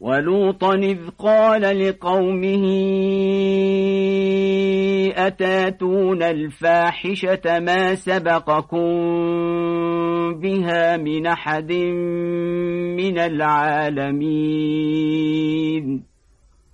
ولوطا إذ قال لقومه أتاتون الفاحشة ما سبقكم بها من أحد من العالمين